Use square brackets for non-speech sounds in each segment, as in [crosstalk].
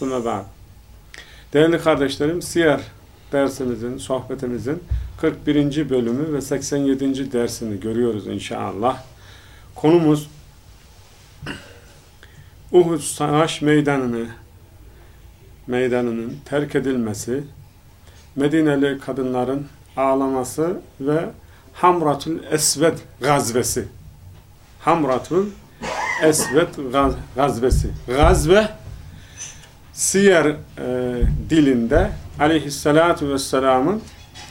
Buna bak. Değerli kardeşlerim, Siyer dersimizin, sohbetimizin 41. bölümü ve 87. dersini görüyoruz inşallah. Konumuz Uhud Savaş Meydanını meydanının terk edilmesi, Medineli kadınların ağlaması ve Hamratul Esved gazvesi. Hamratul Esved gaz gazvesi. Gazve Siyer e, dilinde aleyhissalatu vesselamın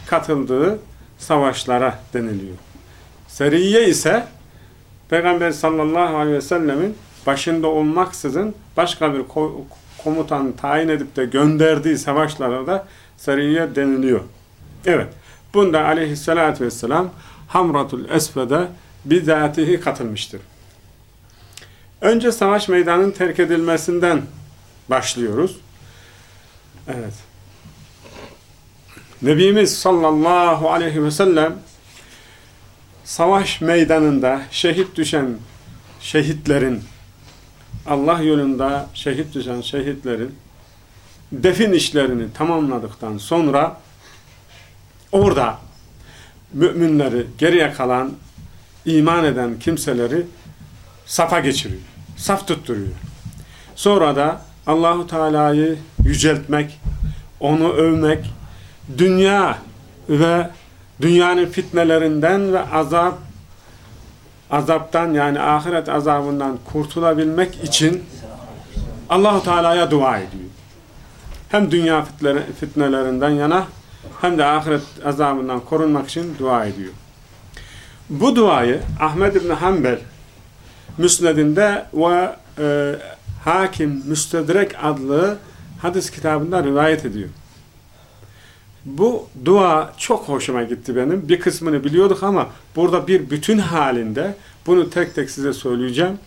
katıldığı savaşlara deniliyor. Seriye ise Peygamber sallallahu aleyhi ve sellemin başında olmaksızın başka bir ko komutan tayin edip de gönderdiği savaşlara da seriye deniliyor. Evet. Bunda aleyhissalatü vesselam Hamratul Esved'e bizatihi katılmıştır. Önce savaş meydanının terk edilmesinden başlıyoruz. Evet. Nebimiz sallallahu aleyhi ve sellem savaş meydanında şehit düşen şehitlerin Allah yolunda şehit düşen şehitlerin defin işlerini tamamladıktan sonra orada müminleri geriye kalan iman eden kimseleri safa geçiriyor. Saf tutturuyor. Sonra da Allahu Teala'yı yüceltmek, onu övmek, dünya ve dünyanın fitnelerinden ve azap azaptan yani ahiret azabından kurtulabilmek için Allahu Teala'ya dua ediyor. Hem dünya fitnelerinden yana hem de ahiret azabından korunmak için dua ediyor. Bu duayı Ahmed İbni Hanbel Müsned'inde ve e, Hakim Müstedrek adlı hadis kitabında rivayet ediyor. Bu dua çok hoşuma gitti benim. Bir kısmını biliyorduk ama burada bir bütün halinde bunu tek tek size söyleyeceğim.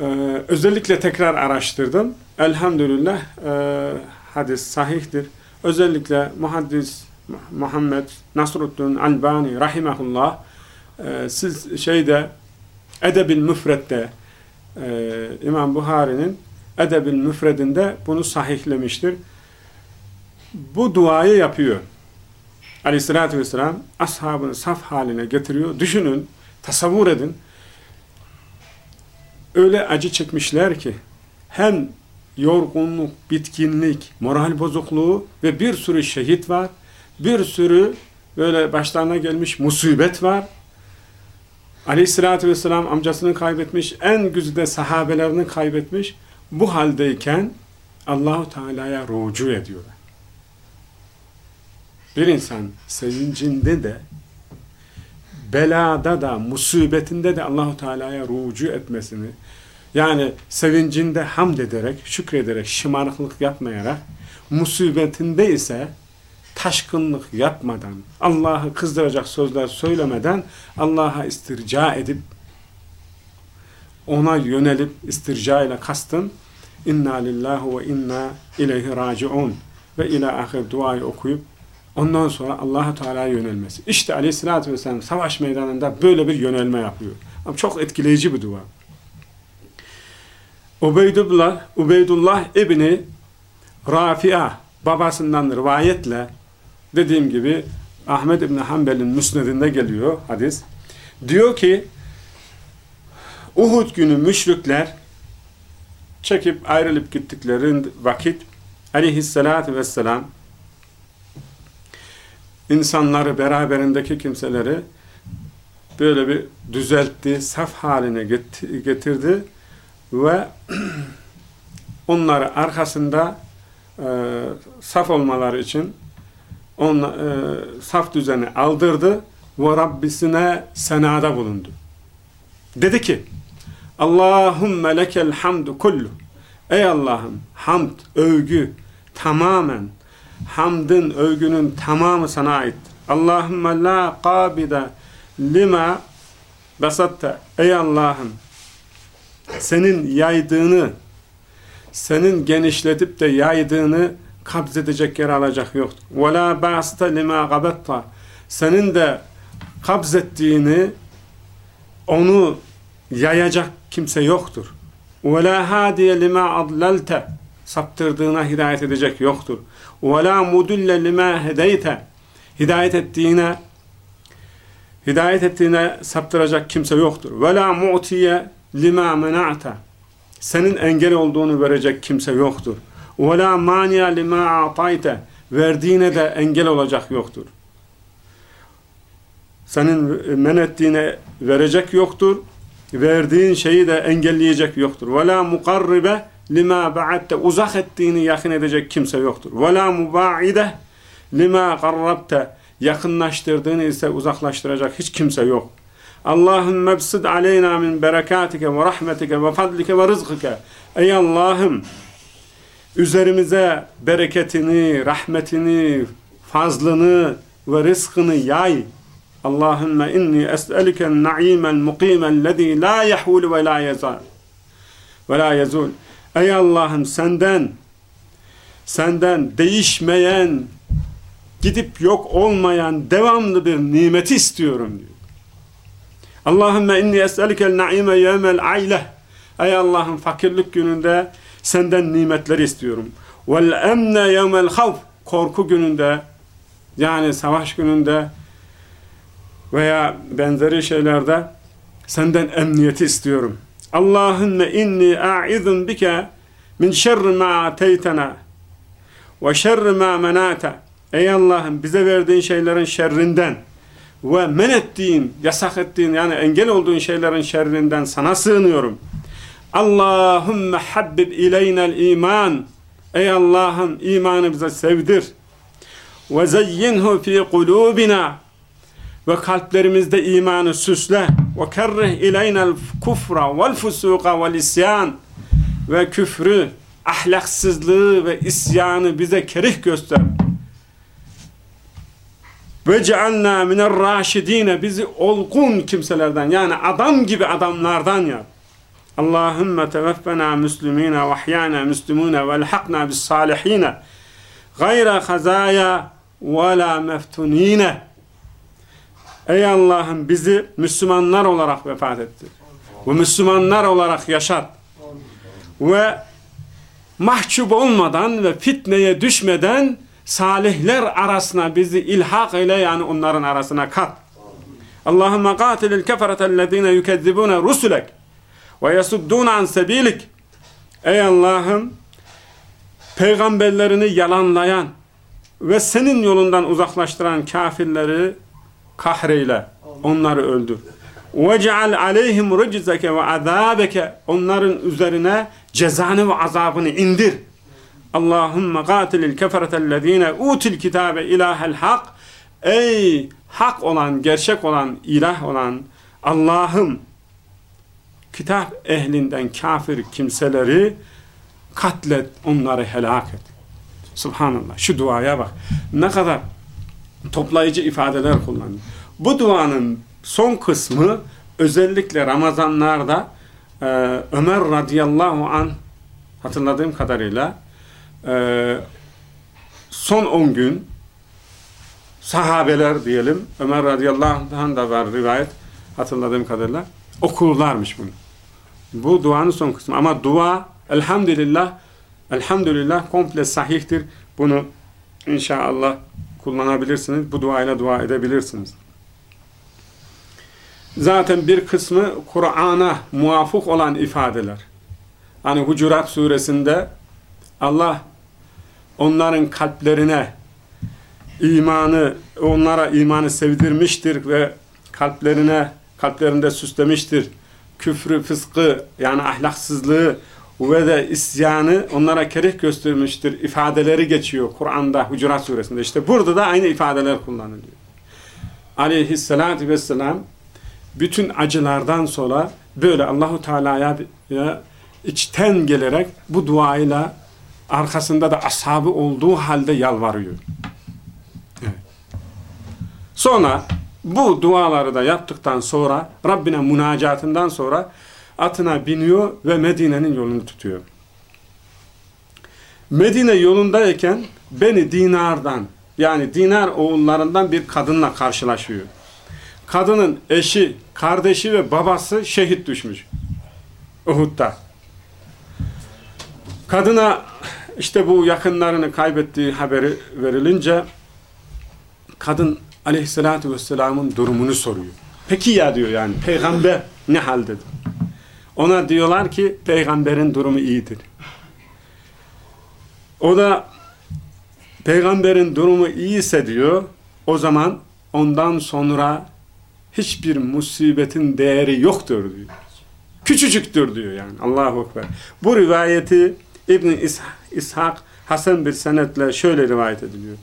Ee, özellikle tekrar araştırdım. Elhamdülillah e, hadis sahihtir. Özellikle muhaddis Muhammed Nasruddin Albani rahimahullah e, siz şeyde Edebil Müfret'te e, İmam Buhari'nin Edebil Müfred'inde bunu sahihlemiştir. Bu duayı yapıyor. Aleyhissalatü vesselam ashabını saf haline getiriyor. Düşünün, tasavvur edin. Öyle acı çekmişler ki hem yorgunluk, bitkinlik, moral bozukluğu ve bir sürü şehit var. Bir sürü böyle başlarına gelmiş musibet var. Aleyhissalatü vesselam amcasını kaybetmiş, en güzide sahabelerini kaybetmiş. Bu haldeyken Allahu Teala'ya rucu ediyorlar. Bir insan sevincinde de belada da, musibetinde de Allahu Teala'ya rucu etmesini yani sevincinde hamd ederek, şükrederek, şımarıklık yapmayarak musibetinde ise taşkınlık yapmadan, Allah'ı kızdıracak sözler söylemeden Allah'a istirca edip ona yönelip istirca ile kastım inna lillahi ve inna ileyhi raciun ve ila ahir duayı okuyup Ondan sonra Allahu Teala'ya yönelmesi. İşte Aleyhisselatü Vesselam savaş meydanında böyle bir yönelme yapıyor. Ama çok etkileyici bir dua. Ubeydullah, Ubeydullah İbni Rafi'a babasından rivayetle dediğim gibi Ahmed İbni Hanbel'in müsnedinde geliyor hadis. Diyor ki Uhud günü müşrikler çekip ayrılıp gittikleri vakit aleyhissalatü vesselam insanları beraberindeki kimseleri böyle bir düzeltti, saf haline getirdi ve [clears throat] onları arkasında e, saf olmaları için on, e, saf düzeni aldırdı ve Rabbisine senada bulundu. Dedi ki Allahümme lekel hamdu kullu Ey Allah'ım hamd, övgü tamamen hamdın, övgünün tamamı sana ait. Allahümme la qabide lima basatta. Ey Allah'ım senin yaydığını senin genişletip de yaydığını kabzedecek yer alacak yoktur. La ba'sta lima gabatta. Senin de kabzettiğini onu yayacak kimse yoktur. La hadiye lima adlalte. Saptırdığına hidayet edecek yoktur. La mudulle lima hedeyte. Hidayet ettiğine hidayet ettiğine saptıracak kimse yoktur. La mu'tiye lima mena'ta. Senin engel olduğunu verecek kimse yoktur. Ve la maniya lima a'tayte. Verdiğine de engel olacak yoktur. Senin men ettiğine verecek yoktur. Verdiğin şeyi de engelleyecek yoktur. Ve la mukarribe lima ba'atte. Uzak ettiğini yakın edecek kimse yoktur. Ve la muba'ide lima qarrabte. Yakınlaştırdığını ise uzaklaştıracak hiç kimse yok. Allahümme bsid aleyna min berekatike ve rahmetike ve fadlike ve rızkike. Ey Allah'ım üzerimize bereketini, rahmetini, fazlını ve rızkını yay. Allahümme inni es'elüken na'imel mukimel lezî la yahul ve la yazal ve la yazul. Ey Allah'ım senden senden değişmeyen gidip yok olmayan devamlı bir nimeti istiyorum diyor. Allahümme inni es'elikel naime yevmel ayle. Ey Allah'ım fakirlik gününde senden nimetleri istiyorum. Vel emne yevmel havf. Korku gününde yani savaş gününde veya benzeri şeylerde senden emniyeti istiyorum. Allahümme inni a'idun bike min şerri ma ateytena ve şerri ma menata. Ey Allah'ım bize verdiğin şeylerin şerrinden ve men ettiğin, yasak ettiğin yani engel olduğun şeylerin şerrinden sana sığınıyorum. Allahümme habbib ileynel iman. Ey Allah'ım imanı bize sevdir. Ve zeyyinhu fi kulubina. Ve kalplerimizde imanı süsle. Ve kerrih ileynel kufra vel fusuka vel isyan. Ve küfrü, ahlaksızlığı ve isyanı bize kerih göster ve cealna minel raşidine bizi olgun kimselerden yani adam gibi adamlardan yap. Allahümme teveffena müslümine ve ahyana müslümune ve elhakna bis salihine gayra hazaya ve la meftunine Ey Allah'ım bizi Müslümanlar olarak vefat etti. Ve Müslümanlar olarak yaşat. Ve mahcup olmadan ve fitneye düşmeden salihler arasına bizi ilhak eyle yani onların arasına kat. Allahümme qatilil keferetellezine yükezzibune rusulek ve yasuddune an sebilik. Ey Allah'ım peygamberlerini yalanlayan ve senin yolundan uzaklaştıran kafirleri kahreyle. Onları öldür. وَجَعَلْ عَلَيْهِمْ رُجْزَكَ وَعَذَابَكَ Onların üzerine cezanı ve azabını indir. Allahümme qatilil keferetellezine util kitabe ilahel hak Ey hak olan, gerçek olan, ilah olan Allah'ım kitap ehlinden kafir kimseleri katlet, onları helak et. Subhanallah. Şu duaya bak. Ne kadar toplayıcı ifadeler kullanıyor. Bu duanın son kısmı özellikle Ramazanlarda e, Ömer radıyallahu an hatırladığım kadarıyla e, son 10 gün sahabeler diyelim, Ömer radıyallahu anh da var rivayet hatırladığım kadarıyla okurlarmış bunu. Bu duanın son kısmı. Ama dua elhamdülillah elhamdülillah komple sahihtir. Bunu inşallah kullanabilirsiniz. Bu duayla dua edebilirsiniz. Zaten bir kısmı Kur'an'a muvafık olan ifadeler. Hani Hucurat suresinde Allah onların kalplerine imanı, onlara imanı sevdirmiştir ve kalplerine, kalplerinde süslemiştir. Küfrü, fıskı yani ahlaksızlığı ve de isyanı onlara kerih göstermiştir. ifadeleri geçiyor Kur'an'da, Hucurat suresinde. İşte burada da aynı ifadeler kullanılıyor. Aleyhisselatü vesselam bütün acılardan sonra böyle Allahu Teala'ya içten gelerek bu duayla arkasında da ashabı olduğu halde yalvarıyor. Evet. Sonra bu duaları da yaptıktan sonra Rabbine münacatından sonra atına biniyor ve Medine'nin yolunu tutuyor. Medine yolundayken beni dinardan yani dinar oğullarından bir kadınla karşılaşıyor. Kadının eşi, kardeşi ve babası şehit düşmüş. Uhud'da. Kadına işte bu yakınlarını kaybettiği haberi verilince kadın aleyhissalatü vesselamın durumunu soruyor. Peki ya diyor yani peygamber ne haldedir? Ona diyorlar ki peygamberin durumu iyidir. O da peygamberin durumu iyiyse diyor o zaman ondan sonra hiçbir musibetin değeri yoktur diyor. Küçücüktür diyor yani. Allahu Ekber. Bu rivayeti İbn İshak Hasan bir senetle şöyle rivayet ediliyor.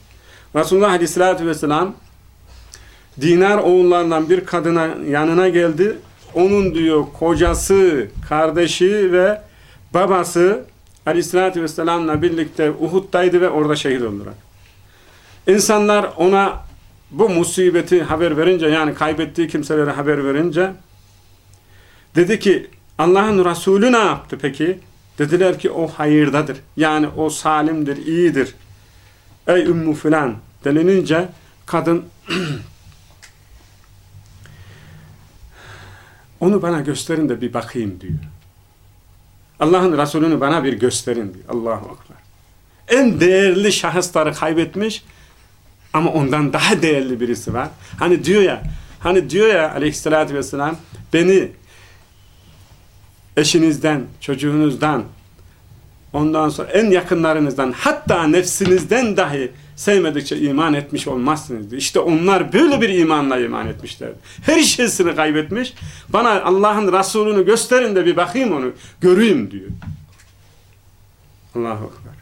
Resulullah Aleyhisselatü Vesselam dinar oğullarından bir kadına yanına geldi. Onun diyor kocası, kardeşi ve babası Aleyhisselatü Vesselam'la birlikte Uhud'daydı ve orada şehit oldular. İnsanlar ona bu musibeti haber verince yani kaybettiği kimselere haber verince dedi ki Allah'ın Resulü ne yaptı peki? Dediler ki o hayırdadır. Yani o salimdir, iyidir. Ey ümmü filan denilince kadın [clears throat] onu bana gösterin de bir bakayım diyor. Allah'ın Resulünü bana bir gösterin diyor. Allahu Akbar. En değerli şahısları kaybetmiş ama ondan daha değerli birisi var. Hani diyor ya, hani diyor ya aleyhissalatü vesselam beni eşinizden, çocuğunuzdan, ondan sonra en yakınlarınızdan, hatta nefsinizden dahi sevmedikçe iman etmiş olmazsınız diyor. İşte onlar böyle bir imanla iman etmişler. Her şeysini kaybetmiş. Bana Allah'ın Resulünü gösterin de bir bakayım onu, göreyim diyor. Allahu Ekber.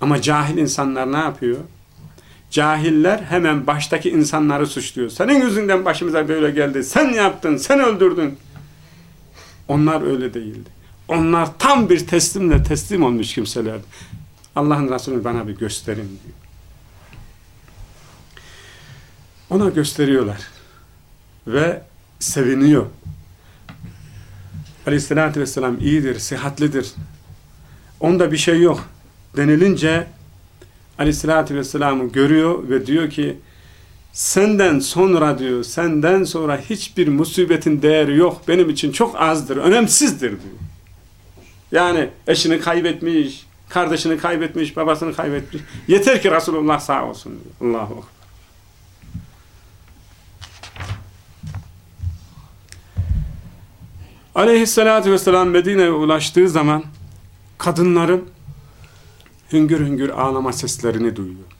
Ama cahil insanlar ne yapıyor? Cahiller hemen baştaki insanları suçluyor. Senin yüzünden başımıza böyle geldi. Sen yaptın, sen öldürdün. Onlar öyle değildi. Onlar tam bir teslimle teslim olmuş kimselerdi. Allah'ın Resulü bana bir gösterin diyor. Ona gösteriyorlar. Ve seviniyor. Aleyhissalatü vesselam iyidir, sıhhatlidir. Onda bir şey yok. Denilince Aleyhissalatü vesselam'ı görüyor ve diyor ki senden sonra diyor, senden sonra hiçbir musibetin değeri yok. Benim için çok azdır, önemsizdir diyor. Yani eşini kaybetmiş, kardeşini kaybetmiş, babasını kaybetmiş. Yeter ki Resulullah sağ olsun. Allahu Akbar. Aleyhissalatü vesselam Medine'ye ulaştığı zaman kadınların hüngür hüngür ağlama seslerini duyuyor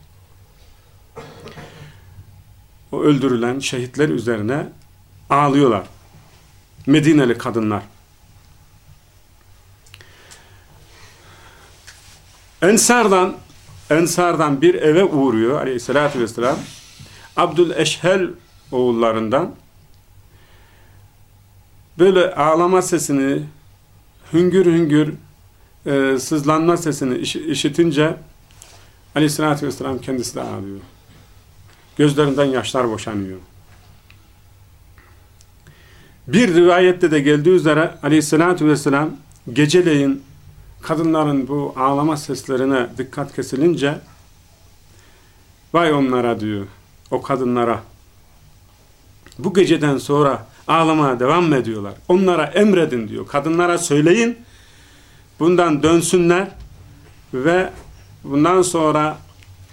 o öldürülen şehitler üzerine ağlıyorlar. Medineli kadınlar. Ensardan Ensardan bir eve uğruyor aleyhissalatü vesselam. Abdül Eşhel oğullarından böyle ağlama sesini hüngür hüngür e, sızlanma sesini iş, işitince aleyhissalatü vesselam kendisi de ağlıyor. Gözlerinden yaşlar boşanıyor. Bir rivayette de geldiği üzere aleyhissalatü vesselam geceleyin kadınların bu ağlama seslerine dikkat kesilince Vay onlara diyor. O kadınlara. Bu geceden sonra ağlamaya devam ediyorlar. Onlara emredin diyor. Kadınlara söyleyin. Bundan dönsünler ve bundan sonra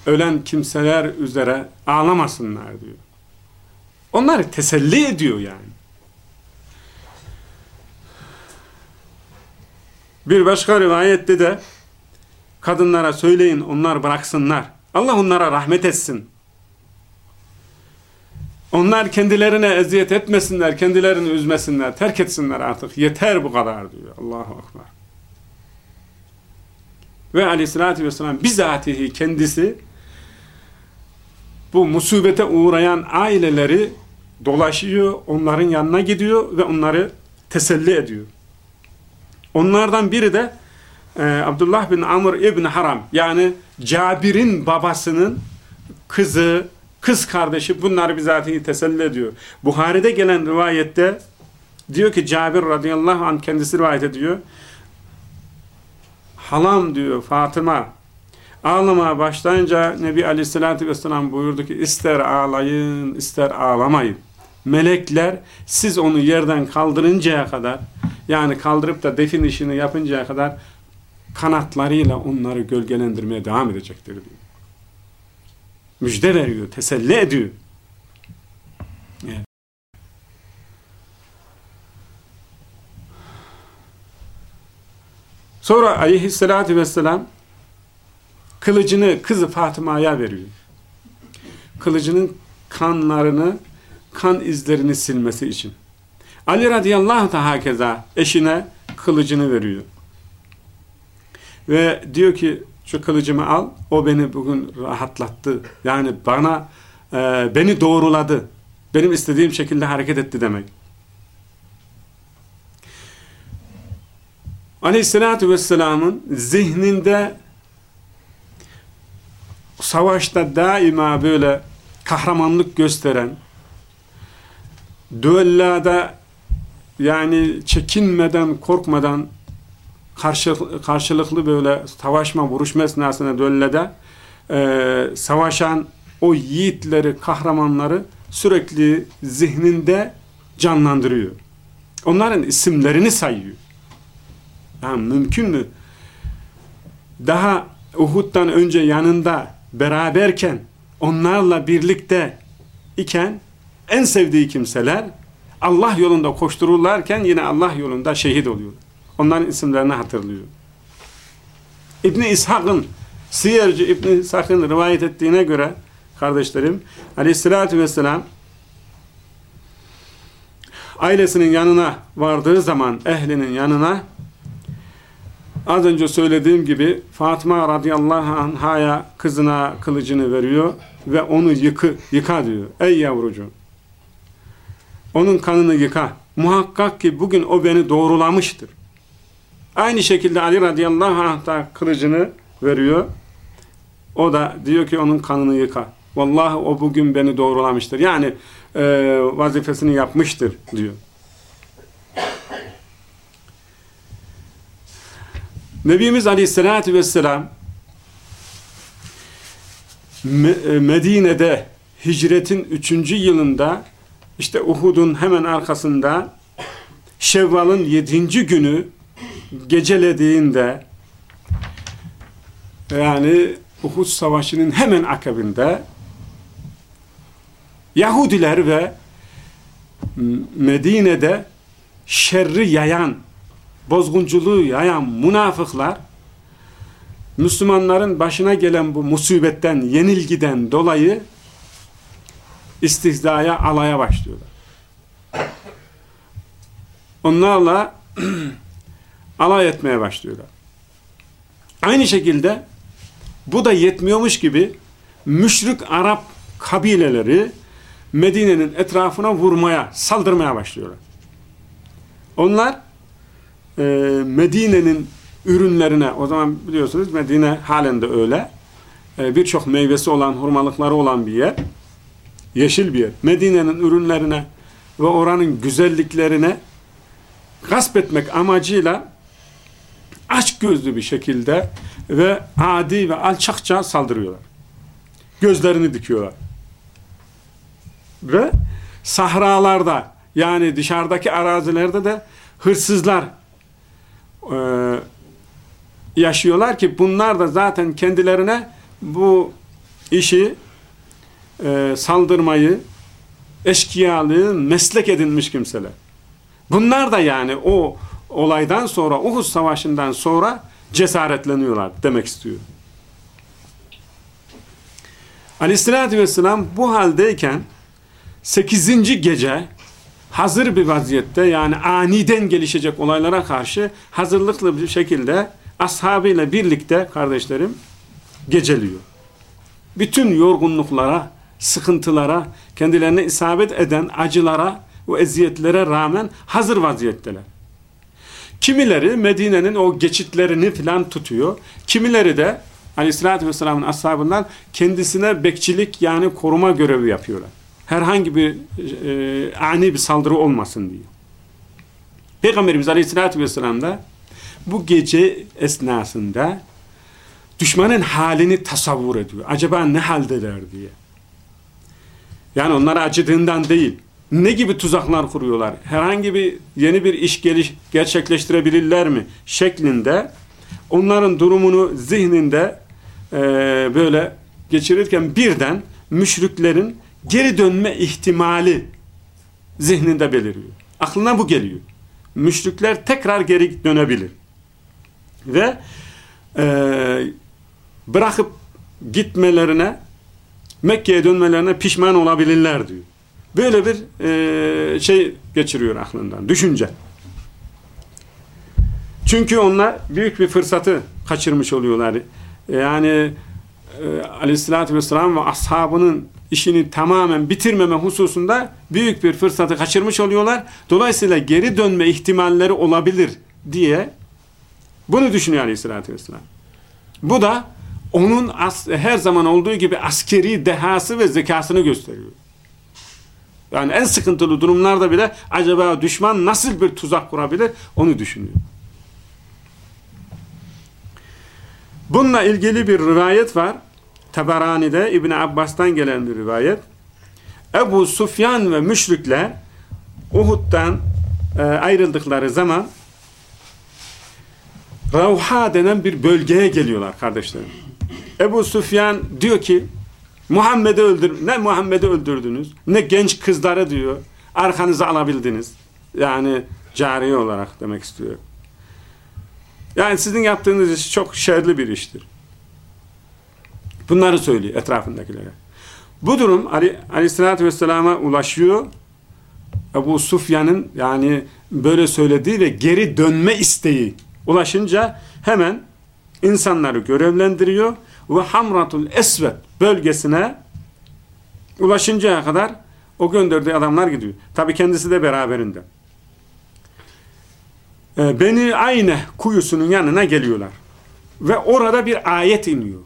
ölen kimseler üzere ağlamasınlar diyor. Onları teselli ediyor yani. Bir başka rivayette de kadınlara söyleyin onlar bıraksınlar. Allah onlara rahmet etsin. Onlar kendilerine eziyet etmesinler, kendilerini üzmesinler, terk etsinler artık. Yeter bu kadar diyor. Allahu Akbar. Ve aleyhissalatü vesselam bizatihi kendisi bu musibete uğrayan aileleri dolaşıyor, onların yanına gidiyor ve onları teselli ediyor. Onlardan biri de e, Abdullah bin Amr ibn Haram yani Cabir'in babasının kızı, kız kardeşi bunları bizatihi teselli ediyor. Buhari'de gelen rivayette diyor ki Cabir radıyallahu anh kendisi rivayet ediyor. Halam diyor Fatıma ağlamaya başlayınca Nebi aleyhissalatü vesselam buyurdu ki ister ağlayın ister ağlamayın. Melekler siz onu yerden kaldırıncaya kadar yani kaldırıp da defin işini yapıncaya kadar kanatlarıyla onları gölgelendirmeye devam edecektir diyor. Müjde veriyor, teselli ediyor. Evet. Sonra aleyhissalatü vesselam kılıcını kızı Fatıma'ya veriyor. Kılıcının kanlarını, kan izlerini silmesi için. Ali radıyallahu da hakeza eşine kılıcını veriyor. Ve diyor ki şu kılıcımı al, o beni bugün rahatlattı. Yani bana, e, beni doğruladı. Benim istediğim şekilde hareket etti demek. Aleyhissalatü vesselamın zihninde savaşta daima böyle kahramanlık gösteren, düellada yani çekinmeden, korkmadan karşı, karşılıklı böyle savaşma, vuruşma esnasında düellede e, savaşan o yiğitleri, kahramanları sürekli zihninde canlandırıyor. Onların isimlerini sayıyor. Yani mümkün mü? Daha Uhud'dan önce yanında beraberken onlarla birlikte iken en sevdiği kimseler Allah yolunda koştururlarken yine Allah yolunda şehit oluyor. Onların isimlerini hatırlıyor. İbni İshak'ın Siyerci İbni İshak'ın rivayet ettiğine göre kardeşlerim aleyhissalatü vesselam ailesinin yanına vardığı zaman ehlinin yanına az önce söylediğim gibi Fatıma radıyallahu anhaya kızına kılıcını veriyor ve onu yıkı, yıka diyor. Ey yavrucuğum onun kanını yıka. Muhakkak ki bugün o beni doğrulamıştır. Aynı şekilde Ali radıyallahu anh da kılıcını veriyor. O da diyor ki onun kanını yıka. Vallahi o bugün beni doğrulamıştır. Yani e, vazifesini yapmıştır diyor. Nebimiz aleyhissalatü vesselam e, Medine'de hicretin üçüncü yılında işte Uhud'un hemen arkasında Şevval'ın yedinci günü gecelediğinde yani Uhud Savaşı'nın hemen akabinde Yahudiler ve Medine'de şerri yayan, bozgunculuğu yayan münafıklar Müslümanların başına gelen bu musibetten, yenilgiden dolayı istihzaya, alaya başlıyorlar. Onlarla [clears throat] alay etmeye başlıyorlar. Aynı şekilde bu da yetmiyormuş gibi müşrik Arap kabileleri Medine'nin etrafına vurmaya, saldırmaya başlıyorlar. Onlar e, Medine'nin ürünlerine, o zaman biliyorsunuz Medine halen de öyle, e, birçok meyvesi olan, hurmalıkları olan bir yer yeşil bir yer. Medine'nin ürünlerine ve oranın güzelliklerine gasp etmek amacıyla aç gözlü bir şekilde ve adi ve alçakça saldırıyorlar. gözlerini dikiyorlar. Ve sahralarda yani dışarıdaki arazilerde de hırsızlar e, yaşıyorlar ki bunlar da zaten kendilerine bu işi e, saldırmayı eşkıyalığı meslek edinmiş kimseler. Bunlar da yani o olaydan sonra Uhud Savaşı'ndan sonra cesaretleniyorlar demek istiyor. Aleyhissalatü vesselam bu haldeyken 8. gece hazır bir vaziyette yani aniden gelişecek olaylara karşı hazırlıklı bir şekilde ashabıyla birlikte kardeşlerim geceliyor. Bütün yorgunluklara, sıkıntılara, kendilerine isabet eden acılara ve eziyetlere rağmen hazır vaziyetteler. Kimileri Medine'nin o geçitlerini filan tutuyor. Kimileri de Aleyhisselatü Vesselam'ın ashabından kendisine bekçilik yani koruma görevi yapıyorlar. Herhangi bir e, ani bir saldırı olmasın diye. Peygamberimiz Aleyhisselatü Vesselam da bu gece esnasında düşmanın halini tasavvur ediyor. Acaba ne haldeler diye. Yani onlara acıdığından değil. Ne gibi tuzaklar kuruyorlar? Herhangi bir yeni bir iş geliş, gerçekleştirebilirler mi? Şeklinde onların durumunu zihninde e, böyle geçirirken birden müşriklerin geri dönme ihtimali zihninde beliriyor. Aklına bu geliyor. Müşrikler tekrar geri dönebilir. Ve e, bırakıp gitmelerine Mekke'ye dönmelerine pişman olabilirler diyor. Böyle bir e, şey geçiriyor aklından. Düşünce. Çünkü onlar büyük bir fırsatı kaçırmış oluyorlar. Yani e, aleyhissalatü vesselam ve ashabının işini tamamen bitirmeme hususunda büyük bir fırsatı kaçırmış oluyorlar. Dolayısıyla geri dönme ihtimalleri olabilir diye bunu düşünüyor aleyhissalatü vesselam. Bu da onun her zaman olduğu gibi askeri dehası ve zekasını gösteriyor. Yani en sıkıntılı durumlarda bile acaba düşman nasıl bir tuzak kurabilir onu düşünüyor. Bununla ilgili bir rivayet var. Tabarani'de İbn Abbas'tan gelen bir rivayet. Ebu Sufyan ve müşrikler Uhud'dan e, ayrıldıkları zaman Ravha denen bir bölgeye geliyorlar kardeşlerim. Ebu Sufyan diyor ki Muhammed'i öldür ne Muhammed'i öldürdünüz ne genç kızları diyor arkanıza alabildiniz. Yani cariye olarak demek istiyor. Yani sizin yaptığınız iş çok şerli bir iştir. Bunları söylüyor etrafındakilere. Bu durum Ali, Aleyhisselatü Vesselam'a ulaşıyor. Ebu Sufyan'ın yani böyle söylediği ve geri dönme isteği ulaşınca hemen insanları görevlendiriyor ve Hamratul Esved bölgesine ulaşıncaya kadar o gönderdiği adamlar gidiyor. Tabi kendisi de beraberinde. Ee, Beni Ayne kuyusunun yanına geliyorlar. Ve orada bir ayet iniyor.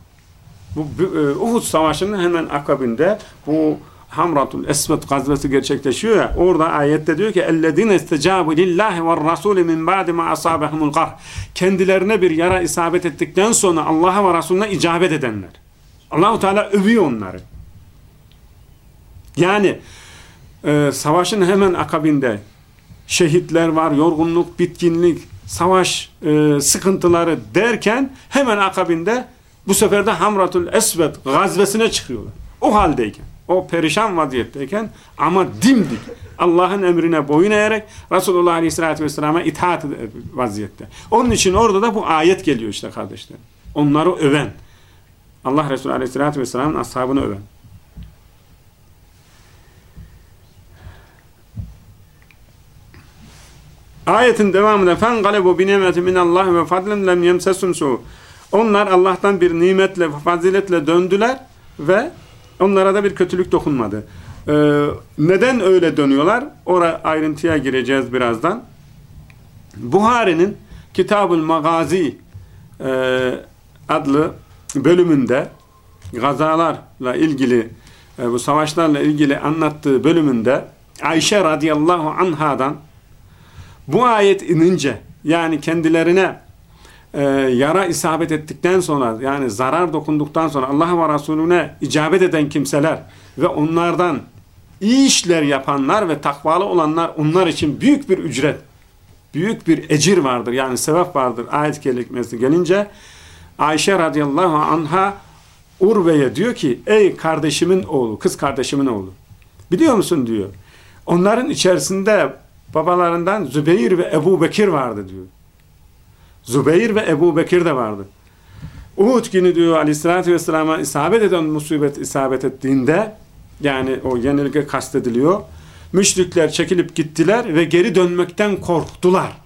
Bu e, Uhud Savaşı'nın hemen akabinde bu Hamratul Esved gazvesi gerçekleşiyor ya orada ayette diyor ki اَلَّذِينَ اسْتَجَابُ لِلّٰهِ وَالرَّسُولِ مِنْ بَعْدِ مَا أَصَابَهُمُ الْقَرْ Kendilerine bir yara isabet ettikten sonra Allah'a ve Resulüne icabet edenler. Allahu Teala övüyor onları. Yani e, savaşın hemen akabinde şehitler var, yorgunluk, bitkinlik, savaş e, sıkıntıları derken hemen akabinde bu sefer de Hamratul Esved gazvesine çıkıyorlar. O haldeyken, O perişan vaziyetteyken ama dimdik Allah'ın emrine boyun eğerek Resulullah Aleyhisselatü Vesselam'a itaat vaziyette. Onun için orada da bu ayet geliyor işte kardeşler. Onları öven. Allah Resulü Aleyhisselatü Vesselam'ın ashabını öven. Ayetin devamında fen galebu bi nimetin min Allah ve fadlin lem yemsesum su. Onlar Allah'tan bir nimetle, faziletle döndüler ve onlara da bir kötülük dokunmadı. Ee, neden öyle dönüyorlar? Oraya ayrıntıya gireceğiz birazdan. Buhari'nin Kitab-ül Magazi e, adlı bölümünde gazalarla ilgili e, bu savaşlarla ilgili anlattığı bölümünde Ayşe radıyallahu anhadan bu ayet inince yani kendilerine e, yara isabet ettikten sonra yani zarar dokunduktan sonra Allah ve Resulüne icabet eden kimseler ve onlardan iyi işler yapanlar ve takvalı olanlar onlar için büyük bir ücret, büyük bir ecir vardır. Yani sevap vardır ayet kelimesi gelince Ayşe radıyallahu anha Urve'ye diyor ki ey kardeşimin oğlu, kız kardeşimin oğlu biliyor musun diyor. Onların içerisinde babalarından Zübeyir ve Ebu Bekir vardı diyor. Zübeyir ve Ebu Bekir de vardı. Uhud günü diyor aleyhissalatü vesselam'a isabet eden musibet isabet ettiğinde yani o yenilgi kastediliyor. Müşrikler çekilip gittiler ve geri dönmekten korktular.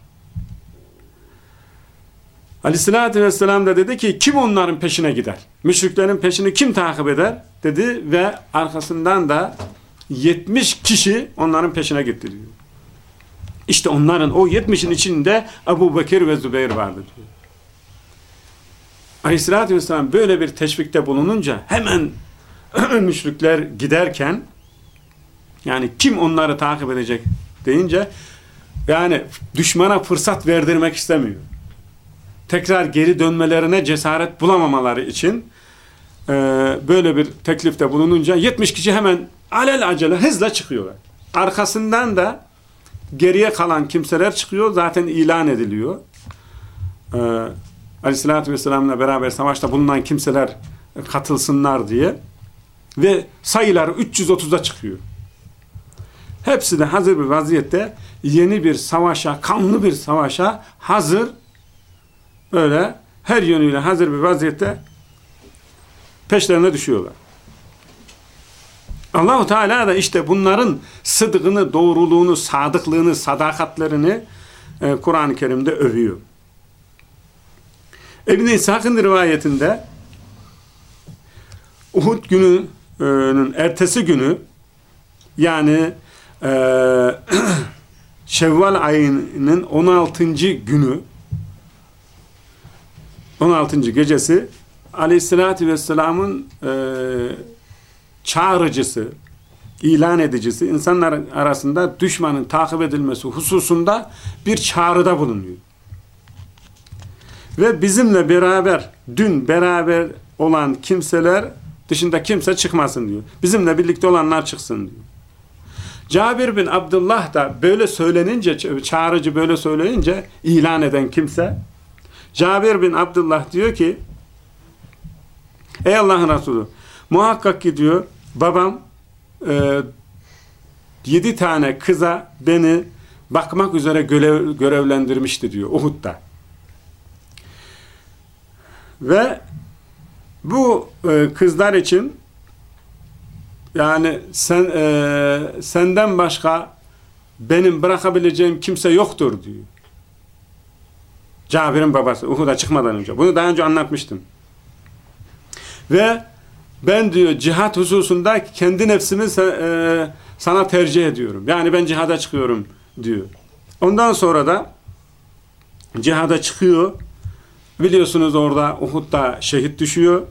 Aleyhissalatü vesselam da dedi ki kim onların peşine gider? Müşriklerin peşini kim takip eder? Dedi ve arkasından da 70 kişi onların peşine gitti diyor. İşte onların o 70'in içinde Ebu Bekir ve Zübeyir vardı diyor. Aleyhissalatü vesselam böyle bir teşvikte bulununca hemen [clears throat] müşrikler giderken yani kim onları takip edecek deyince yani düşmana fırsat verdirmek istemiyor. Tekrar geri dönmelerine cesaret bulamamaları için e, böyle bir teklifte bulununca 70 kişi hemen alel acele hızla çıkıyorlar. Arkasından da geriye kalan kimseler çıkıyor. Zaten ilan ediliyor. Ee, Aleyhisselatü Vesselam'la beraber savaşta bulunan kimseler katılsınlar diye. Ve sayıları 330'a çıkıyor. Hepsi de hazır bir vaziyette yeni bir savaşa, kanlı bir savaşa hazır böyle her yönüyle hazır bir vaziyette peşlerine düşüyorlar. Allahu Teala da işte bunların sıdkını, doğruluğunu, sadıklığını, sadakatlerini e, Kur'an-ı Kerim'de övüyor. İbn-i İshak'ın rivayetinde Uhud gününün ertesi günü yani e, [clears throat] Şevval ayının 16. günü 16. gecesi Aleyhisselatü Vesselam'ın e, çağrıcısı, ilan edicisi insanlar arasında düşmanın takip edilmesi hususunda bir çağrıda bulunuyor. Ve bizimle beraber, dün beraber olan kimseler dışında kimse çıkmasın diyor. Bizimle birlikte olanlar çıksın diyor. Cabir bin Abdullah da böyle söylenince, çağrıcı böyle söyleyince ilan eden kimse Cabir bin Abdullah diyor ki Ey Allah'ın Resulü muhakkak ki diyor babam e, yedi tane kıza beni bakmak üzere görev, görevlendirmişti diyor Uhud'da. Ve bu e, kızlar için yani sen e, senden başka benim bırakabileceğim kimse yoktur diyor. Cabir'in babası Uhud'a çıkmadan önce. Bunu daha önce anlatmıştım. Ve ben diyor cihat hususunda kendi nefsimi e, sana tercih ediyorum. Yani ben cihada çıkıyorum diyor. Ondan sonra da cihada çıkıyor. Biliyorsunuz orada Uhud'da şehit düşüyor.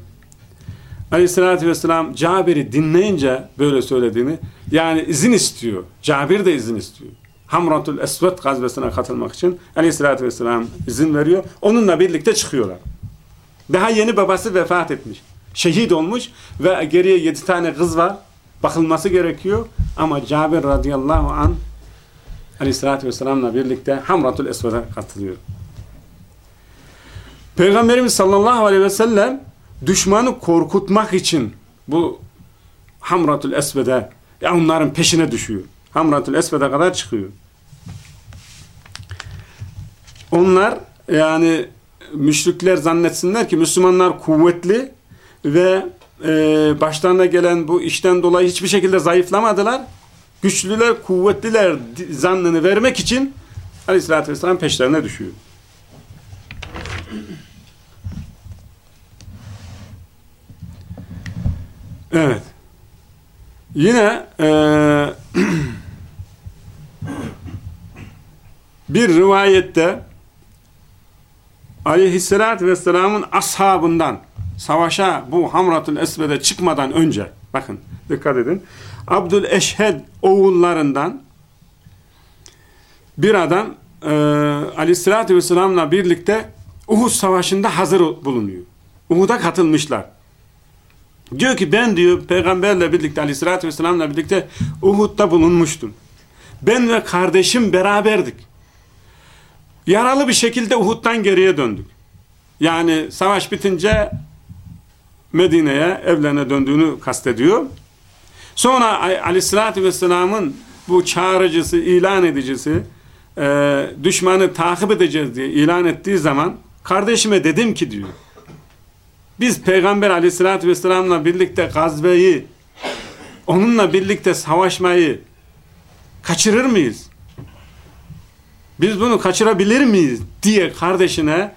Aleyhissalatü vesselam Cabir'i dinleyince böyle söylediğini yani izin istiyor. Cabir de izin istiyor. Hamratul Esved gazvesine katılmak için Aleyhissalatü vesselam izin veriyor. Onunla birlikte çıkıyorlar. Daha yeni babası vefat etmiş şehit olmuş ve geriye yedi tane kız var. Bakılması gerekiyor. Ama Cabir radıyallahu an aleyhissalatü vesselamla birlikte Hamratul Esved'e katılıyor. Peygamberimiz sallallahu aleyhi ve sellem düşmanı korkutmak için bu Hamratul Esved'e ya onların peşine düşüyor. Hamratul Esved'e kadar çıkıyor. Onlar yani müşrikler zannetsinler ki Müslümanlar kuvvetli ve e, başlarına gelen bu işten dolayı hiçbir şekilde zayıflamadılar. Güçlüler, kuvvetliler zannını vermek için Aleyhisselatü Vesselam peşlerine düşüyor. Evet. Yine e, [clears throat] bir rivayette Aleyhisselatü Vesselam'ın ashabından savaşa bu Hamratul Esved'e çıkmadan önce bakın dikkat edin Abdül Eşhed oğullarından bir adam e, aleyhissalatü vesselamla birlikte Uhud Savaşı'nda hazır bulunuyor. Uhud'a katılmışlar. Diyor ki ben diyor peygamberle birlikte aleyhissalatü vesselamla birlikte Uhud'da bulunmuştum. Ben ve kardeşim beraberdik. Yaralı bir şekilde Uhud'dan geriye döndük. Yani savaş bitince Medine'ye evlerine döndüğünü kastediyor. Sonra aleyhissalatü vesselamın bu çağrıcısı, ilan edicisi e, düşmanı takip edeceğiz diye ilan ettiği zaman kardeşime dedim ki diyor biz Peygamber aleyhissalatü vesselamla birlikte gazveyi onunla birlikte savaşmayı kaçırır mıyız? Biz bunu kaçırabilir miyiz? diye kardeşine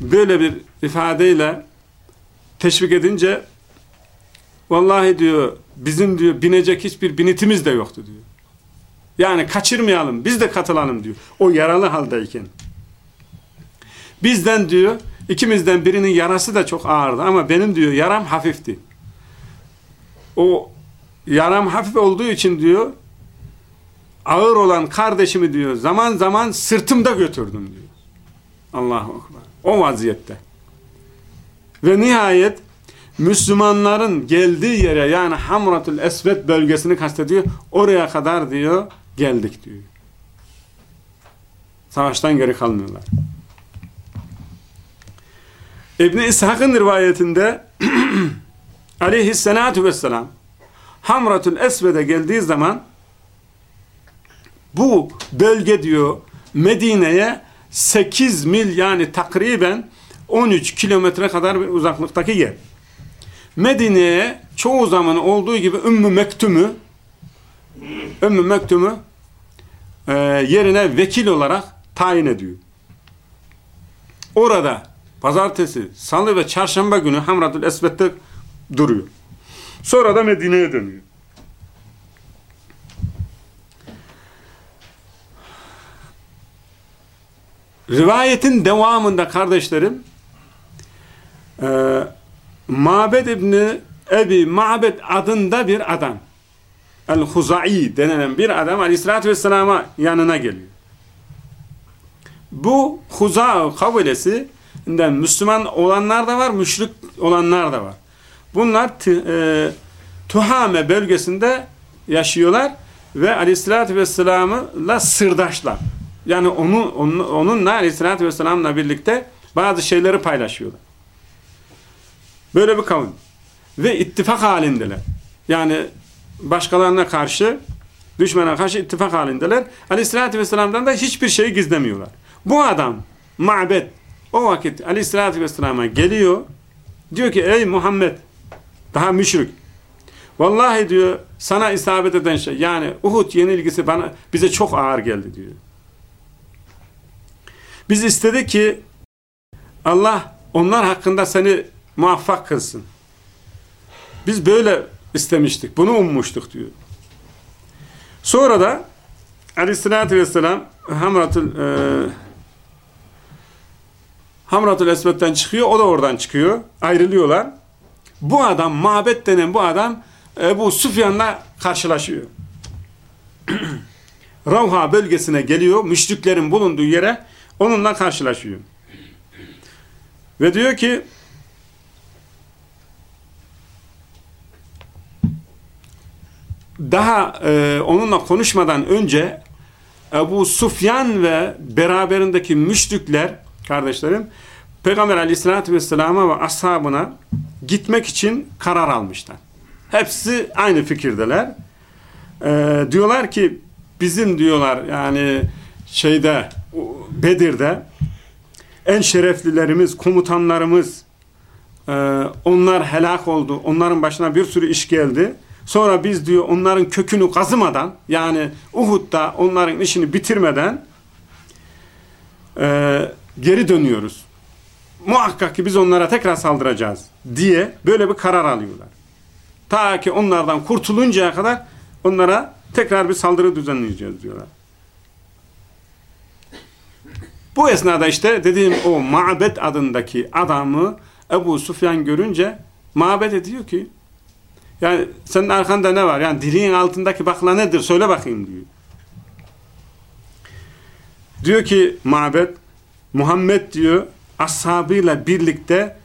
böyle bir ifadeyle teşvik edince vallahi diyor bizim diyor binecek hiçbir binitimiz de yoktu diyor. Yani kaçırmayalım biz de katılalım diyor. O yaralı haldeyken. Bizden diyor ikimizden birinin yarası da çok ağırdı ama benim diyor yaram hafifti. O yaram hafif olduğu için diyor ağır olan kardeşimi diyor zaman zaman sırtımda götürdüm diyor. Allahu Ekber. O vaziyette. Ve nihayet Müslümanların geldiği yere yani Hamratul Esved bölgesini kastediyor. Oraya kadar diyor geldik diyor. Savaştan geri kalmıyorlar. İbn-i İshak'ın rivayetinde [clears throat] aleyhissalatu vesselam Hamratul Esved'e geldiği zaman bu bölge diyor Medine'ye 8 mil yani takriben 13 kilometre kadar bir uzaklıktaki yer. Medine'ye çoğu zaman olduğu gibi Ümmü Mektum'u Ümmü Mektum'u e, yerine vekil olarak tayin ediyor. Orada pazartesi, salı ve çarşamba günü Hamradül Esved'de duruyor. Sonra da Medine'ye dönüyor. Rivayetin devamında kardeşlerim e, Mabed İbni Ebi Ma'bed adında bir adam El-Huzai denilen bir adam Aleyhisselatü Vesselam'a yanına geliyor. Bu Huza kabilesinden Müslüman olanlar da var, müşrik olanlar da var. Bunlar e, Tuhame bölgesinde yaşıyorlar ve Aleyhisselatü Vesselam'la sırdaşlar. Yani onu, onun, onunla Aleyhisselatü Vesselam'la birlikte bazı şeyleri paylaşıyorlar. Böyle bir kavim. Ve ittifak halindeler. Yani başkalarına karşı, düşmana karşı ittifak halindeler. Aleyhissalatü vesselam'dan da hiçbir şeyi gizlemiyorlar. Bu adam, ma'bed, o vakit aleyhissalatü vesselama geliyor, diyor ki ey Muhammed, daha müşrik, vallahi diyor sana isabet eden şey, yani Uhud yenilgisi bana bize çok ağır geldi diyor. Biz istedik ki Allah onlar hakkında seni muvaffak kılsın. Biz böyle istemiştik. Bunu ummuştuk diyor. Sonra da aleyhissalatü vesselam Hamratul e, Hamratul Esved'den çıkıyor. O da oradan çıkıyor. Ayrılıyorlar. Bu adam, mabet denen bu adam Ebu Sufyan'la karşılaşıyor. [clears throat] Ravha bölgesine geliyor. Müşriklerin bulunduğu yere onunla karşılaşıyor. Ve diyor ki daha e, onunla konuşmadan önce Ebu Sufyan ve beraberindeki müşrikler kardeşlerim Peygamber aleyhissalatü vesselama ve ashabına gitmek için karar almışlar. Hepsi aynı fikirdeler. E, diyorlar ki bizim diyorlar yani şeyde Bedir'de en şereflilerimiz, komutanlarımız e, onlar helak oldu. Onların başına bir sürü iş geldi. Sonra biz diyor onların kökünü kazımadan yani Uhud'da onların işini bitirmeden e, geri dönüyoruz. Muhakkak ki biz onlara tekrar saldıracağız diye böyle bir karar alıyorlar. Ta ki onlardan kurtuluncaya kadar onlara tekrar bir saldırı düzenleyeceğiz diyorlar. Bu esnada işte dediğim o Ma'bed adındaki adamı Ebu Sufyan görünce Ma'bed ediyor ki yani senin arkanda ne var? Yani dilin altındaki bakla nedir? Söyle bakayım diyor. Diyor ki Ma'bed Muhammed diyor ashabıyla birlikte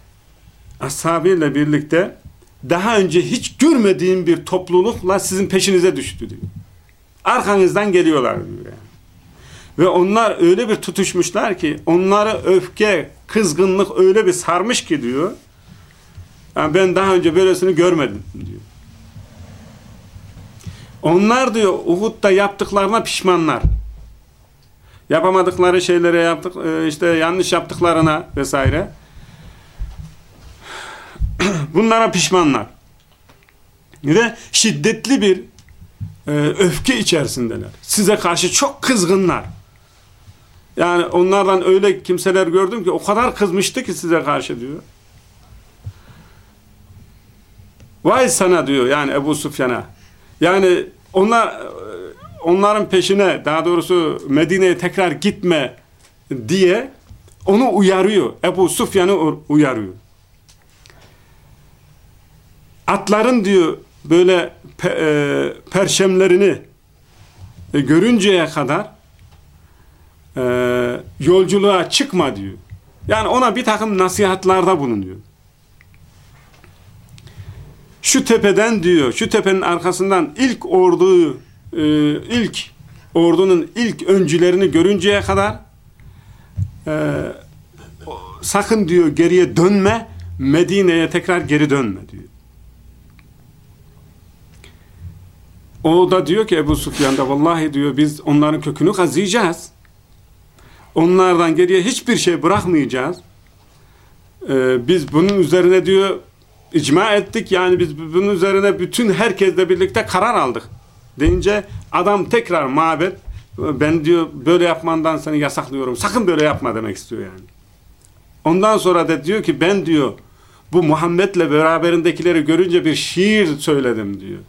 ashabıyla birlikte daha önce hiç görmediğim bir toplulukla sizin peşinize düştü diyor. Arkanızdan geliyorlar diyor yani. Ve onlar öyle bir tutuşmuşlar ki onları öfke, kızgınlık öyle bir sarmış ki diyor. Yani ben daha önce böylesini görmedim diyor. Onlar diyor Uhud'da yaptıklarına pişmanlar. Yapamadıkları şeylere yaptık e, işte yanlış yaptıklarına vesaire. [clears throat] Bunlara pişmanlar. Ve şiddetli bir e, öfke içerisindeler. Size karşı çok kızgınlar. Yani onlardan öyle kimseler gördüm ki o kadar kızmıştı ki size karşı diyor. Vay sana diyor yani Ebu Sufyan'a. Yani onlar onların peşine daha doğrusu Medine'ye tekrar gitme diye onu uyarıyor. Ebu Sufyan'ı uyarıyor. Atların diyor böyle pe, e, perşemlerini e, görünceye kadar e, yolculuğa çıkma diyor. Yani ona bir takım nasihatlarda bulunuyor. Şu tepeden diyor, şu tepenin arkasından ilk orduyu, e, ilk ordunun ilk öncülerini görünceye kadar e, sakın diyor geriye dönme, Medine'ye tekrar geri dönme diyor. O da diyor ki Ebu Sufyan da vallahi diyor biz onların kökünü kazıyacağız. Onlardan geriye hiçbir şey bırakmayacağız. Ee, biz bunun üzerine diyor icma ettik. Yani biz bunun üzerine bütün herkesle birlikte karar aldık. Deyince adam tekrar mabet ben diyor böyle yapmandan seni yasaklıyorum. Sakın böyle yapma demek istiyor yani. Ondan sonra da diyor ki ben diyor bu Muhammed'le beraberindekileri görünce bir şiir söyledim diyor.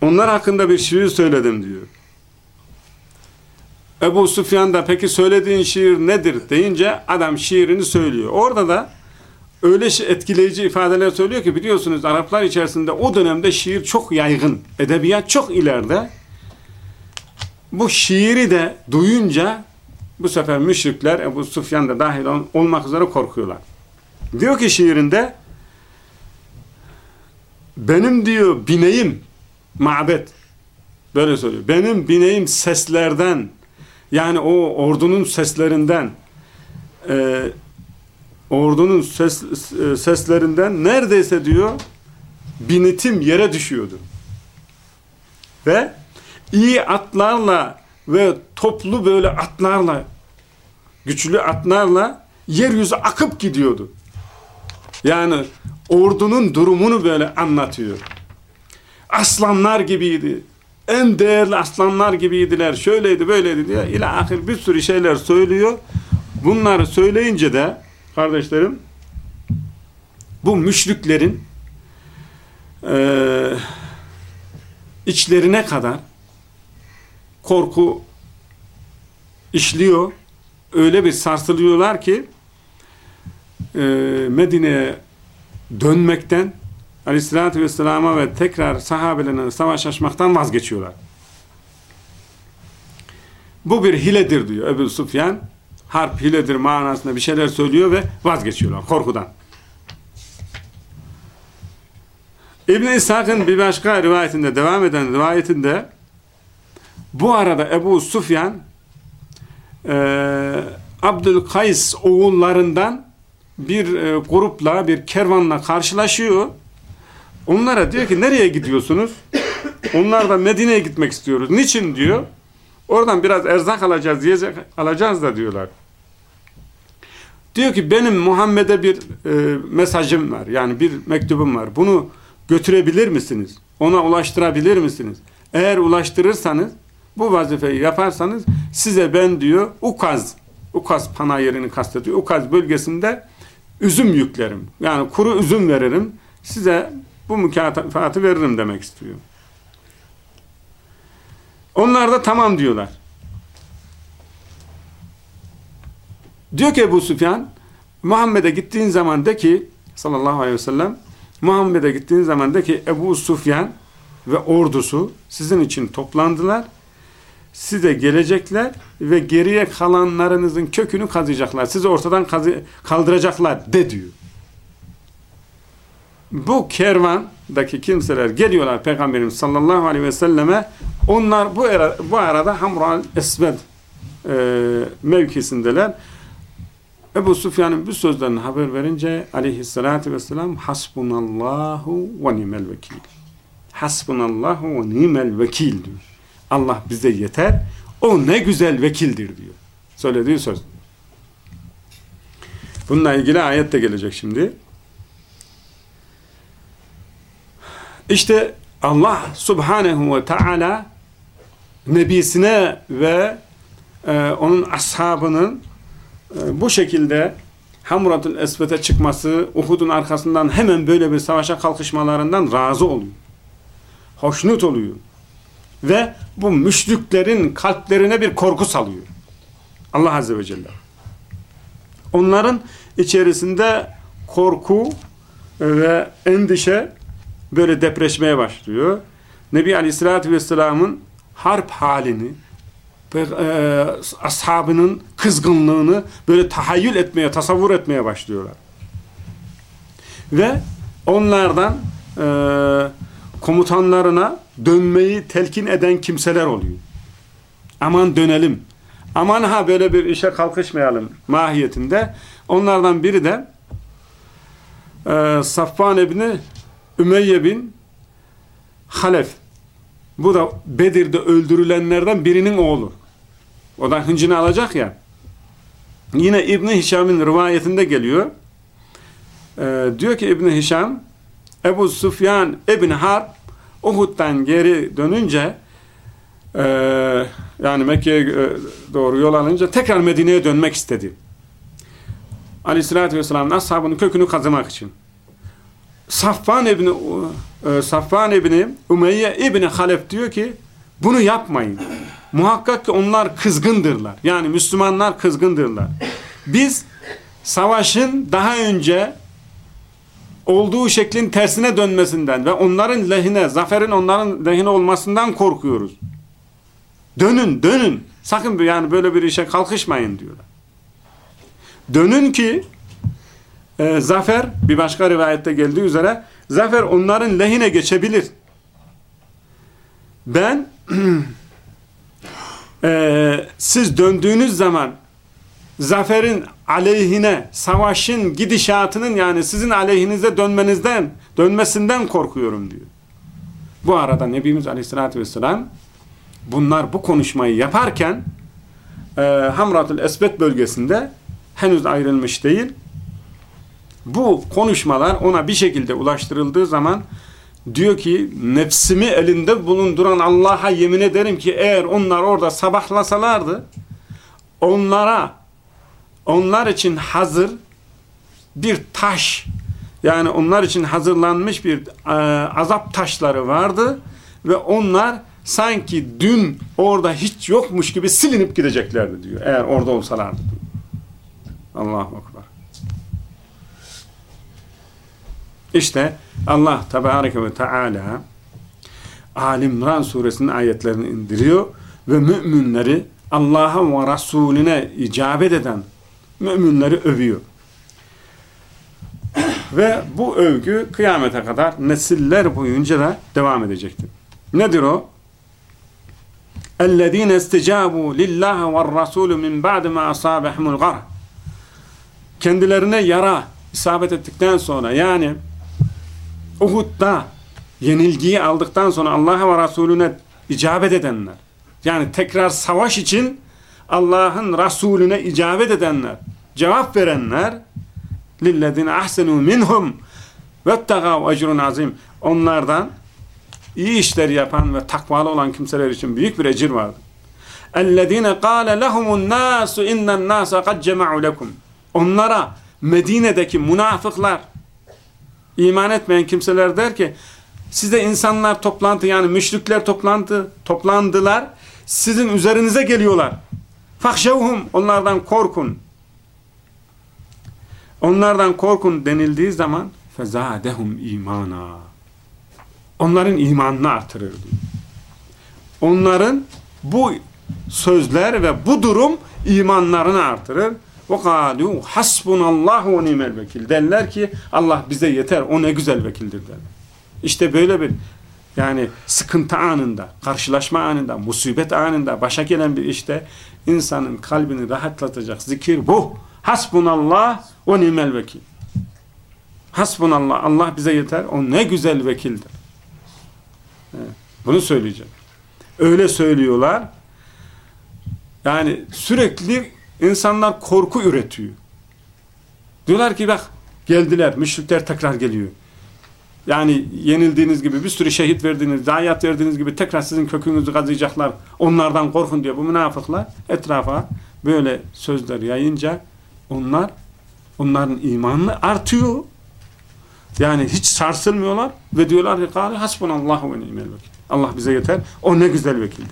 Onlar hakkında bir şiir söyledim diyor. Ebu Sufyan da peki söylediğin şiir nedir deyince adam şiirini söylüyor. Orada da öyle etkileyici ifadeler söylüyor ki biliyorsunuz Araplar içerisinde o dönemde şiir çok yaygın. Edebiyat çok ileride. Bu şiiri de duyunca bu sefer müşrikler Ebu Sufyan da dahil olmak üzere korkuyorlar. Diyor ki şiirinde benim diyor bineğim mabet böyle söylüyor. Benim bineğim seslerden yani o ordunun seslerinden e, ordunun ses, e, seslerinden neredeyse diyor binitim yere düşüyordu. Ve iyi atlarla ve toplu böyle atlarla güçlü atlarla yeryüzü akıp gidiyordu. Yani ordunun durumunu böyle anlatıyor. Aslanlar gibiydi. En değerli aslanlar gibiydiler. Şöyleydi böyleydi diye ila ahir bir sürü şeyler söylüyor. Bunları söyleyince de kardeşlerim bu müşriklerin e, içlerine kadar korku işliyor. Öyle bir sarsılıyorlar ki e, Medine'ye dönmekten Aleyhisselatü Vesselam'a ve tekrar sahabelerine savaş açmaktan vazgeçiyorlar. Bu bir hiledir diyor Ebu Sufyan. Harp hiledir manasında bir şeyler söylüyor ve vazgeçiyorlar korkudan. İbn-i İshak'ın bir başka rivayetinde, devam eden rivayetinde bu arada Ebu Sufyan e, Abdülkays oğullarından bir e, grupla, bir kervanla karşılaşıyor. Onlara diyor ki nereye gidiyorsunuz? Onlar da Medine'ye gitmek istiyoruz. Niçin diyor? Oradan biraz erzak alacağız, yiyecek alacağız da diyorlar. Diyor ki benim Muhammed'e bir e, mesajım var. Yani bir mektubum var. Bunu götürebilir misiniz? Ona ulaştırabilir misiniz? Eğer ulaştırırsanız bu vazifeyi yaparsanız size ben diyor Ukaz Ukaz panayirini kastediyor. Ukaz bölgesinde üzüm yüklerim. Yani kuru üzüm veririm. Size bu mükafatı veririm demek istiyor. Onlar da tamam diyorlar. Diyor ki Ebu Süfyan Muhammed'e gittiğin zaman de ki sallallahu aleyhi ve sellem Muhammed'e gittiğin zaman de ki Ebu Süfyan ve ordusu sizin için toplandılar size gelecekler ve geriye kalanlarınızın kökünü kazıyacaklar. Sizi ortadan kaldıracaklar de diyor. Bu kervandaki kimseler geliyorlar Peygamberimiz sallallahu aleyhi ve selleme onlar bu, era, bu arada Hamral Esved e, mevkisindeler. Ebu Sufyan'ın bu sözlerini haber verince aleyhissalatü vesselam hasbunallahu ve nimel vekil. Hasbunallahu ve nimel vekil diyor. Allah bize yeter. O ne güzel vekildir diyor. Söylediği söz. Bununla ilgili ayet de gelecek şimdi. İşte Allah subhanehu ve teala nebisine ve e, onun ashabının bu şekilde Hamuratul Esvet'e çıkması, Uhud'un arkasından hemen böyle bir savaşa kalkışmalarından razı oluyor. Hoşnut oluyor. Ve bu müşriklerin kalplerine bir korku salıyor. Allah Azze ve Celle. Onların içerisinde korku ve endişe böyle depreşmeye başlıyor. Nebi Aleyhisselatü Vesselam'ın harp halini, e, ashabının kızgınlığını böyle tahayyül etmeye, tasavvur etmeye başlıyorlar. Ve onlardan e, komutanlarına dönmeyi telkin eden kimseler oluyor. Aman dönelim. Aman ha böyle bir işe kalkışmayalım mahiyetinde. Onlardan biri de e, Safvan ebni Ümeyye bin Halef. Bu da Bedir'de öldürülenlerden birinin oğlu. O da hıncını alacak ya. Yine İbni Hişam'ın rivayetinde geliyor. Ee, diyor ki İbni Hişam Ebu Sufyan İbni Harp Uhud'dan geri dönünce e, yani Mekke'ye e, doğru yol alınca tekrar Medine'ye dönmek istedi. Aleyhissalatü Vesselam'ın ashabının kökünü kazımak için. Safvan İbni e, Safvan İbni Umeyye İbni Halef diyor ki bunu yapmayın. Muhakkak ki onlar kızgındırlar. Yani Müslümanlar kızgındırlar. Biz savaşın daha önce olduğu şeklin tersine dönmesinden ve onların lehine, zaferin onların lehine olmasından korkuyoruz. Dönün, dönün. Sakın yani böyle bir işe kalkışmayın diyorlar. Dönün ki e, zafer bir başka rivayette geldiği üzere zafer onların lehine geçebilir. Ben [clears throat] e, siz döndüğünüz zaman zaferin aleyhine, savaşın gidişatının yani sizin aleyhinize dönmenizden, dönmesinden korkuyorum diyor. Bu arada Nebimiz Aleyhisselatü Vesselam bunlar bu konuşmayı yaparken e, Hamratul Esbet bölgesinde henüz ayrılmış değil. Bu konuşmalar ona bir şekilde ulaştırıldığı zaman diyor ki nefsimi elinde bulunduran Allah'a yemin ederim ki eğer onlar orada sabahlasalardı onlara onlar için hazır bir taş yani onlar için hazırlanmış bir e, azap taşları vardı ve onlar sanki dün orada hiç yokmuş gibi silinip gideceklerdi diyor. Eğer orada olsalardı. Ekber. İşte Allah Tebareke ve Teala Alimran suresinin ayetlerini indiriyor ve müminleri Allah'a ve Resulüne icabet eden müminleri övüyor. Ve bu övgü kıyamete kadar nesiller boyunca da devam edecektir. Nedir o? اَلَّذ۪ينَ اسْتِجَابُوا لِلّٰهَ وَالرَّسُولُ مِنْ بَعْدِ مَا أَصَابَهُمُ الْغَرَ Kendilerine yara isabet ettikten sonra yani Uhud'da yenilgiyi aldıktan sonra Allah'a ve Resulüne icabet edenler yani tekrar savaş için Allah'ın Resulüne icabet edenler cevap verenler lillezine ahsenu minhum vettagav ecrun azim onlardan iyi işler yapan ve takvalı olan kimseler için büyük bir ecir vardır. اَلَّذ۪ينَ قَالَ لَهُمُ النَّاسُ اِنَّ النَّاسَ قَدْ جَمَعُوا لَكُمْ Onlara Medine'deki münafıklar iman etmeyen kimseler der ki sizde insanlar toplantı yani müşrikler toplantı toplandılar sizin üzerinize geliyorlar. Fahşevhum onlardan korkun. Onlardan korkun denildiği zaman fezadehum imana. Onların imanını artırır diyor. Onların bu sözler ve bu durum imanlarını artırır. وَقَالُوا حَسْبُنَ اللّٰهُ وَنِيمَ vekil Derler ki Allah bize yeter, o ne güzel vekildir derler. İşte böyle bir yani sıkıntı anında, karşılaşma anında, musibet anında, başa gelen bir işte insanın kalbini rahatlatacak zikir bu. Hasbunallah ve nimel vekil. Hasbunallah, Allah bize yeter, o ne güzel vekildir. Evet, bunu söyleyeceğim. Öyle söylüyorlar. Yani sürekli insanlar korku üretiyor. Diyorlar ki bak geldiler, müşrikler tekrar geliyor. Yani yenildiğiniz gibi bir sürü şehit verdiğiniz, zayiat verdiğiniz gibi tekrar sizin kökünüzü kazıyacaklar. Onlardan korkun diyor bu münafıklar etrafa böyle sözler yayınca onlar onların imanı artıyor. Yani hiç sarsılmıyorlar ve diyorlar ki kâli hasbunallahu ve ni'mel vekil. Allah bize yeter. O ne güzel vekildir.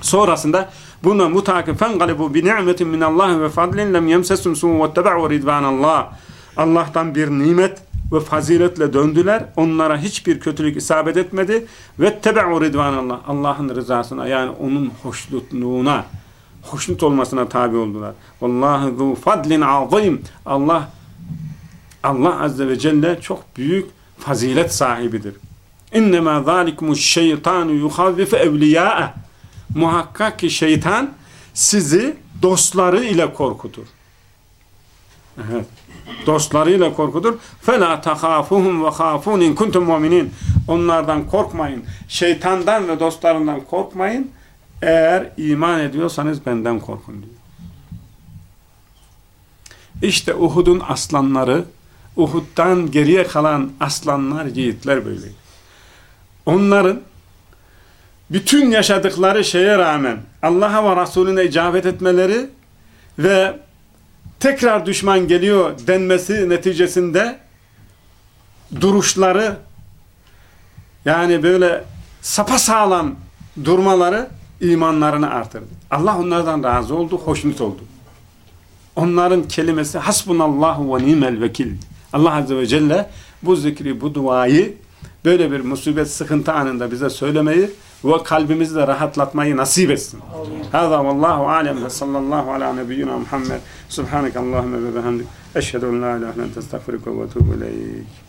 Sonrasında buna mutakifen galibu bi ni'metin min Allah ve fadlin lem yemsesum su ve teba'u ridvanallah. Allah'tan bir nimet ve faziletle döndüler. Onlara hiçbir kötülük isabet etmedi. Ve tebe'u ridvanallah. Allah'ın rızasına yani onun hoşnutluğuna, hoşnut olmasına tabi oldular. Vallahu zu fadlin azim. Allah Allah azze ve celle çok büyük fazilet sahibidir. İnnemâ zâlikumuş şeytanu yuhavvife evliyâe Muhakkak ki şeytan sizi dostları ile korkutur. Evet dostlarıyla korkudur. فَلَا تَخَافُهُمْ وَخَافُونَ اِنْ كُنْتُمْ مُؤْمِنِينَ Onlardan korkmayın. Şeytandan ve dostlarından korkmayın. Eğer iman ediyorsanız benden korkun diyor. İşte Uhud'un aslanları, Uhud'dan geriye kalan aslanlar, yiğitler böyle. Onların bütün yaşadıkları şeye rağmen Allah'a ve Resulüne icabet etmeleri ve tekrar düşman geliyor denmesi neticesinde duruşları yani böyle sapasağlam durmaları imanlarını artırdı. Allah onlardan razı oldu, hoşnut oldu. Onların kelimesi hasbunallahu ve nimel vekil. Allah Azze ve Celle bu zikri, bu duayı böyle bir musibet, sıkıntı anında bize söylemeyi ve kalbimizi de rahatlatmayı nasip etsin. Hâzâ vallahu alem ve sallallahu ala nebiyyina Muhammed. Subhaneke Allahümme ve bihamdik. Eşhedü en la ilahe ente estağfiruke ve ileyk.